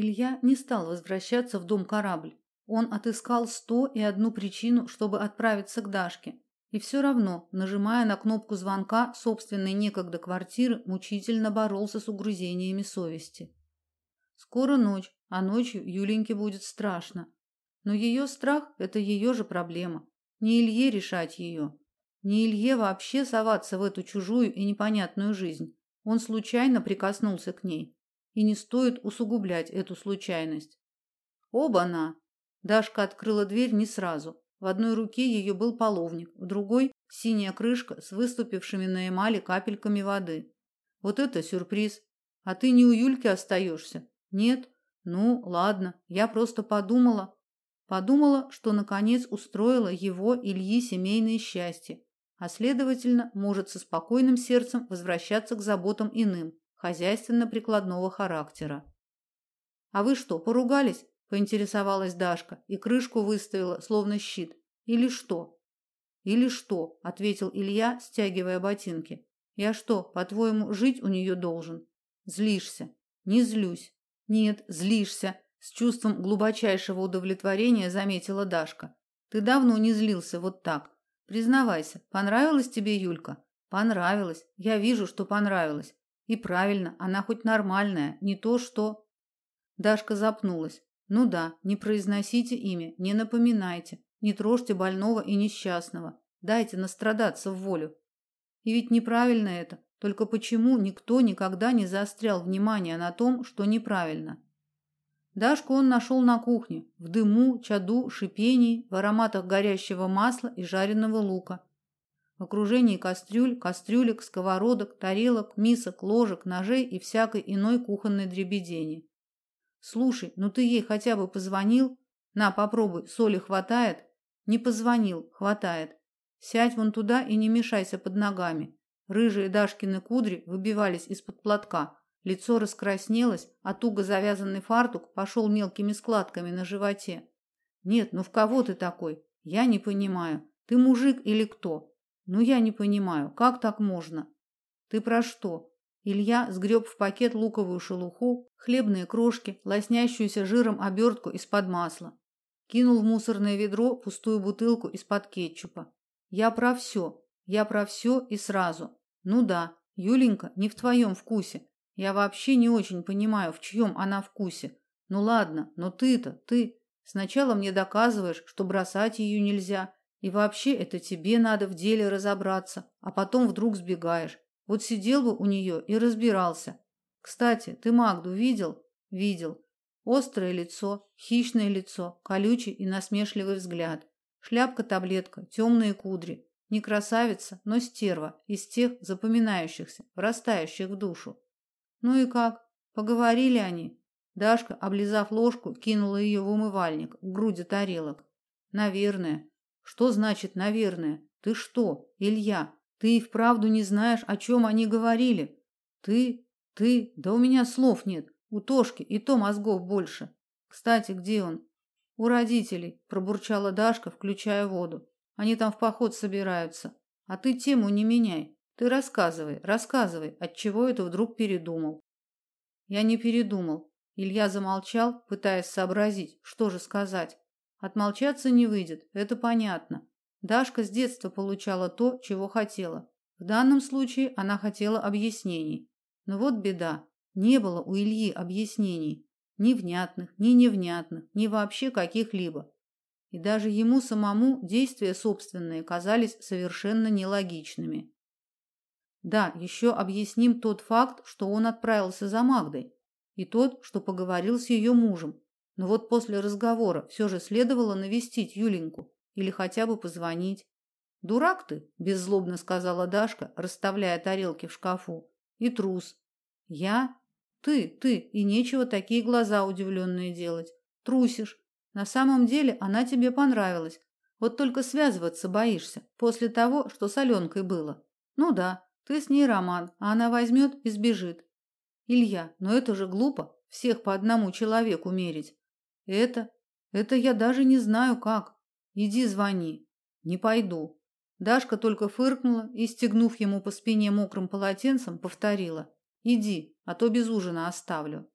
Илья не стал возвращаться в дом корабль. Он отыскал сто и одну причину, чтобы отправиться к Дашке. И все равно, нажимая на кнопку звонка собственной некогда квартиры, мучительно боролся с угрызениями совести. Скоро ночь, а ночью Юленьке будет страшно. Но ее страх – это ее же проблема. Не Илье решать ее. Не Илье вообще соваться в эту чужую и непонятную жизнь. Он случайно прикоснулся к ней. И не стоит усугублять эту случайность. Оба-на! Дашка открыла дверь не сразу. В одной руке ее был половник, в другой – синяя крышка с выступившими на эмали капельками воды. Вот это сюрприз. А ты не у Юльки остаешься? Нет? Ну, ладно, я просто подумала. Подумала, что наконец устроила его Ильи семейное счастье, а следовательно, может со спокойным сердцем возвращаться к заботам иным, хозяйственно-прикладного характера. А вы что, поругались? поинтересовалась Дашка и крышку выставила, словно щит. Или что? Или что? ответил Илья, стягивая ботинки. Я что, по-твоему, жить у нее должен? Злишься? Не злюсь. Нет, злишься, с чувством глубочайшего удовлетворения заметила Дашка. Ты давно не злился вот так. Признавайся, понравилась тебе Юлька? Понравилась. Я вижу, что понравилась. И правильно, она хоть нормальная, не то что Дашка запнулась. Ну да, не произносите имя, не напоминайте, не трожьте больного и несчастного. Дайте настрадаться в волю. И ведь неправильно это. Только почему никто никогда не заострял внимание на том, что неправильно? Дашку он нашел на кухне, в дыму, чаду, шипении, в ароматах горящего масла и жареного лука. В окружении кастрюль, кастрюлек, сковородок, тарелок, мисок, ложек, ножей и всякой иной кухонной дребедени. Слушай, ну ты ей хотя бы позвонил? На, попробуй, соли хватает? Не позвонил, хватает. Сядь вон туда и не мешайся под ногами. Рыжие Дашкины кудри выбивались из-под платка. Лицо раскраснелось, а туго завязанный фартук пошел мелкими складками на животе. Нет, ну в кого ты такой? Я не понимаю. Ты мужик или кто? Ну я не понимаю, как так можно? Ты про что? Илья сгреб в пакет луковую шелуху, хлебные крошки, лоснящуюся жиром обертку из-под масла. Кинул в мусорное ведро пустую бутылку из-под кетчупа. Я про все. Я про все и сразу. Ну да, Юленька не в твоем вкусе. Я вообще не очень понимаю, в чьем она вкусе. Ну ладно, но ты-то, ты сначала мне доказываешь, что бросать ее нельзя, и вообще это тебе надо в деле разобраться, а потом вдруг сбегаешь. Вот сидел бы у нее и разбирался. Кстати, ты Магду видел? Видел. Острое лицо, хищное лицо, колючий и насмешливый взгляд. Шляпка-таблетка, темные кудри. Не красавица, но стерва, из тех запоминающихся, врастающих в душу. Ну и как? Поговорили они. Дашка, облизав ложку, кинула ее в умывальник, к груди тарелок. Наверное. Что значит наверное? Ты что, Илья, ты и вправду не знаешь, о чем они говорили. Ты, ты, да у меня слов нет. У Тошки и то мозгов больше. Кстати, где он? У родителей, пробурчала Дашка, включая воду. Они там в поход собираются. А ты тему не меняй. Ты рассказывай, рассказывай, от чего это вдруг передумал. Я не передумал. Илья замолчал, пытаясь сообразить, что же сказать. Отмолчаться не выйдет, это понятно. Дашка с детства получала то, чего хотела. В данном случае она хотела объяснений. Но вот беда. Не было у Ильи объяснений. Ни внятных, ни невнятных, ни вообще каких-либо. И даже ему самому действия собственные казались совершенно нелогичными. Да, еще объясним тот факт, что он отправился за Магдой, и тот, что поговорил с ее мужем. Но вот после разговора все же следовало навестить Юленьку или хотя бы позвонить. Дурак ты, беззлобно сказала Дашка, расставляя тарелки в шкафу. И трус. Я? Ты, ты, и нечего такие глаза удивленные делать. Трусишь. На самом деле она тебе понравилась. Вот только связываться боишься после того, что с Аленкой было. Ну да, ты с ней роман, а она возьмет и сбежит. Илья, но это же глупо, всех по одному человеку мерить. Это, это я даже не знаю как. Иди звони. Не пойду. Дашка только фыркнула и, стегнув ему по спине мокрым полотенцем, повторила: "Иди, а то без ужина оставлю".